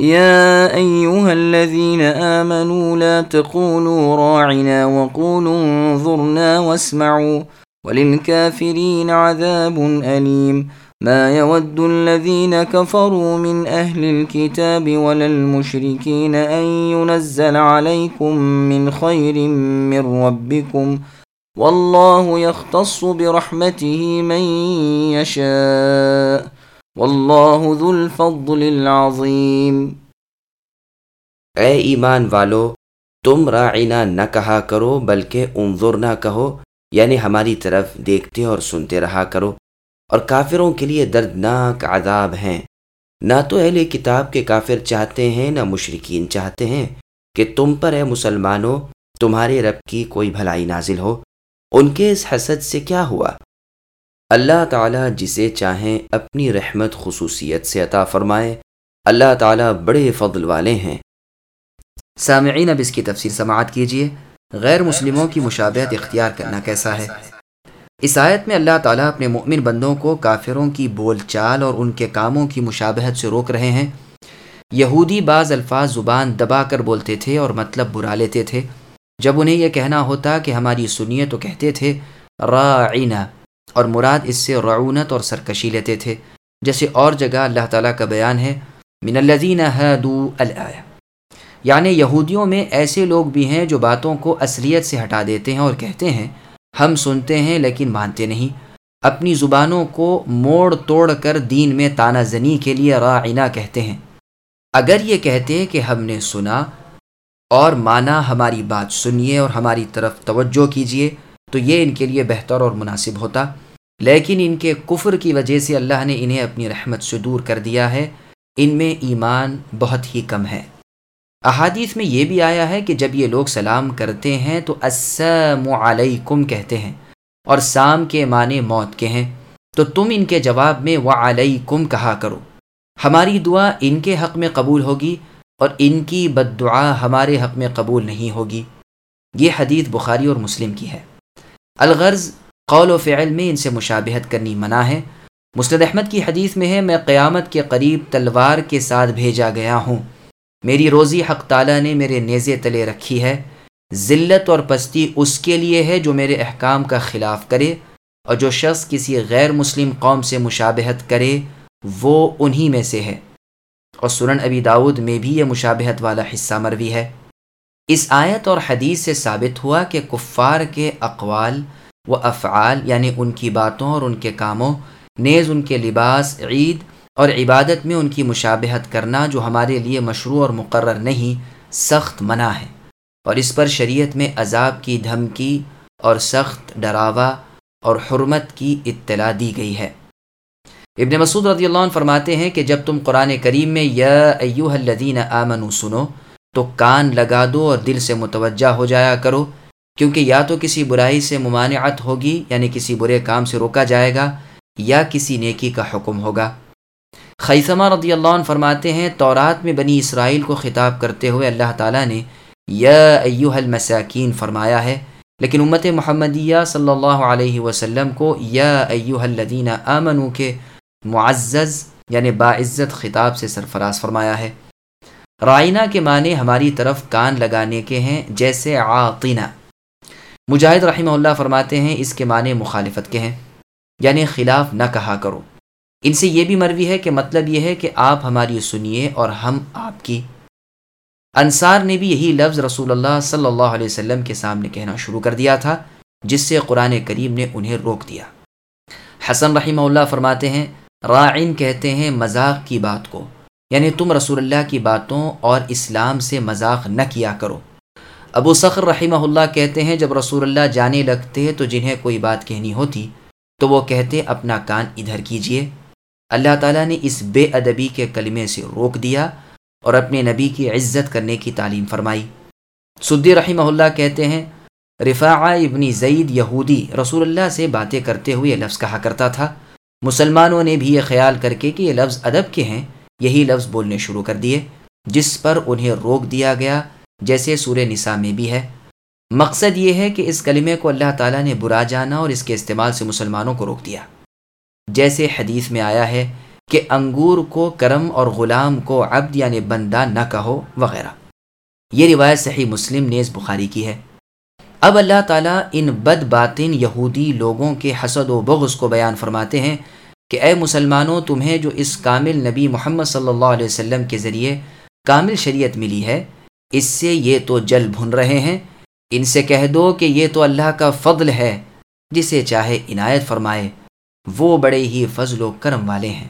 يا أيها الذين آمنوا لا تقولوا راعنا وقولوا انظرنا واسمعوا وللكافرين عذاب أليم. ما يود الذين كفروا من أهل الكتاب ولا المشركين أن ينزل عليكم من خير من ربكم. والله يختص برحمته من يشاء. واللہ ذو الفضل العظیم۔ اے ایمان والو، تم راعنا نہ کہا کرو، بلکہ انظر نہ کہو یعنی ہماری طرف دیکھتے اور سنتے رہا کرو۔ اور کافروں کے لیے دردناک عذاب ہیں۔ نہ تو اہل کتاب کے کافر چاہتے ہیں، نہ مشرقین چاہتے ہیں کہ تم پر اے مسلمانوں، تمہارے رب کی کوئی بھلائی نازل ہو۔ ان کے اس حسد سے کیا ہوا؟ اللہ تعالیٰ جسے چاہیں اپنی رحمت خصوصیت سے عطا فرمائے۔ اللہ تعالیٰ بڑے فضل والے ہیں۔ سامعین، اب اس کی تفصیل سماعت کیجیے غیر مسلموں کی مشابہت اختیار کرنا کیسا ہے؟ اس آیت میں اللہ تعالیٰ اپنے مؤمن بندوں کو کافروں کی بول چال اور ان کے کاموں کی مشابہت سے روک رہے ہیں۔ یہودی بعض الفاظ زبان دبا کر بولتے تھے اور مطلب برا لیتے تھے۔ جب انہیں یہ کہنا ہوتا کہ ہماری سنیے تو کہتے تھے رائنا اور مراد اس سے رعونت اور سرکشی لیتے تھے۔ جیسے اور جگہ اللہ تعالیٰ کا بیان ہے، من الذین حدو الآیہ یعنی یہودیوں میں ایسے لوگ بھی ہیں جو باتوں کو اصلیت سے ہٹا دیتے ہیں اور کہتے ہیں، ہم سنتے ہیں لیکن مانتے نہیں۔ اپنی زبانوں کو موڑ توڑ کر دین میں تانہ زنی کے لیے رائنا کہتے ہیں۔ اگر یہ کہتے کہ ہم نے سنا اور مانا ہماری بات سنیے اور ہماری طرف توجہ کیجیے تو یہ ان کے لیے بہتر اور مناسب ہوتا۔ لیکن ان کے کفر کی وجہ سے اللہ نے انہیں اپنی رحمت سے دور کر دیا ہے۔ ان میں ایمان بہت ہی کم ہے۔ احادیث میں یہ بھی آیا ہے کہ جب یہ لوگ سلام کرتے ہیں تو السلام علیکم کہتے ہیں اور سام کے معنی موت کے ہیں۔ تو تم ان کے جواب میں وعلیکم کہا کرو۔ ہماری دعا ان کے حق میں قبول ہوگی اور ان کی بد دعا ہمارے حق میں قبول نہیں ہوگی۔ یہ حدیث بخاری اور مسلم کی ہے۔ الغرض قول و فعل میں ان سے مشابہت کرنی منع ہے۔ مسند احمد کی حدیث میں ہے، میں قیامت کے قریب تلوار کے ساتھ بھیجا گیا ہوں۔ میری روزی حق تعالیٰ نے میرے نیزے تلے رکھی ہے۔ ذلت اور پستی اس کے لیے ہے جو میرے احکام کا خلاف کرے اور جو شخص کسی غیر مسلم قوم سے مشابہت کرے، وہ انہی میں سے ہے۔ اور سنن ابی داود میں بھی یہ مشابہت والا حصہ مروی ہے۔ اس آیت اور حدیث سے ثابت ہوا کہ کفار کے اقوال و افعال یعنی ان کی باتوں اور ان کے کاموں، نیز ان کے لباس، عید اور عبادت میں ان کی مشابہت کرنا جو ہمارے لیے مشروع اور مقرر نہیں، سخت منع ہے۔ اور اس پر شریعت میں عذاب کی دھمکی اور سخت ڈراوا اور حرمت کی اطلاع دی گئی ہے۔ ابن مسعود رضی اللہ عنہ فرماتے ہیں کہ جب تم قرآن کریم میں یا ایوہ الذین آمنوا سنو تو کان لگا دو اور دل سے متوجہ ہو جایا کرو، کیونکہ یا تو کسی برائی سے ممانعت ہوگی یعنی کسی برے کام سے روکا جائے گا، یا کسی نیکی کا حکم ہوگا۔ خیثمہ رضی اللہ عنہ فرماتے ہیں، تورات میں بنی اسرائیل کو خطاب کرتے ہوئے اللہ تعالیٰ نے یا ایوہ المساکین فرمایا ہے، لیکن امت محمدیہ صلی اللہ علیہ وسلم کو یا ایوہ الذین آمنو کے معزز یعنی باعزت خطاب سے سرفراز فرمایا ہے۔ رائنا کے معنی ہماری طرف کان لگانے کے ہیں، جیسے عاطینہ مجاہد رحمہ اللہ فرماتے ہیں، اس کے معنی مخالفت کے ہیں۔ یعنی خلاف نہ کہا کرو۔ ان سے یہ بھی مروی ہے کہ مطلب یہ ہے کہ آپ ہماری سنیے اور ہم آپ کی۔ انصار نے بھی یہی لفظ رسول اللہ صلی اللہ علیہ وسلم کے سامنے کہنا شروع کر دیا تھا، جس سے قرآن کریم نے انہیں روک دیا۔ حسن رحمہ اللہ فرماتے ہیں رائن کہتے ہیں مذاق کی بات کو۔ یعنی تم رسول اللہ کی باتوں اور اسلام سے مذاق نہ کیا کرو۔ ابو سخر رحمہ اللہ کہتے ہیں، جب رسول اللہ جانے لگتے تو جنہیں کوئی بات کہنی ہوتی تو وہ کہتے، اپنا کان ادھر کیجیے۔ اللہ تعالیٰ نے اس بے ادبی کے کلمے سے روک دیا اور اپنے نبی کی عزت کرنے کی تعلیم فرمائی۔ سدی رحمہ اللہ کہتے ہیں رفاع ابن زید یہودی رسول اللہ سے باتیں کرتے ہوئے لفظ کہا کرتا تھا۔ مسلمانوں نے بھی یہ خیال کر کے کہ یہ لفظ ادب کے ہیں۔ یہی لفظ بولنے شروع کر دیے، جس پر انہیں روک دیا گیا، جیسے سور نساء میں بھی ہے۔ مقصد یہ ہے کہ اس کلمے کو اللہ تعالیٰ نے برا جانا اور اس کے استعمال سے مسلمانوں کو روک دیا۔ جیسے حدیث میں آیا ہے کہ انگور کو کرم اور غلام کو عبد یعنی بندہ نہ کہو وغیرہ۔ یہ روایت صحیح مسلم نیز بخاری کی ہے۔ اب اللہ تعالیٰ ان بد باطن یہودی لوگوں کے حسد و بغض کو بیان فرماتے ہیں کہ اے مسلمانوں، تمہیں جو اس کامل نبی محمد صلی اللہ علیہ وسلم کے ذریعے کامل شریعت ملی ہے، اس سے یہ تو جل بھن رہے ہیں۔ ان سے کہہ دو کہ یہ تو اللہ کا فضل ہے، جسے چاہے عنایت فرمائے۔ وہ بڑے ہی فضل و کرم والے ہیں۔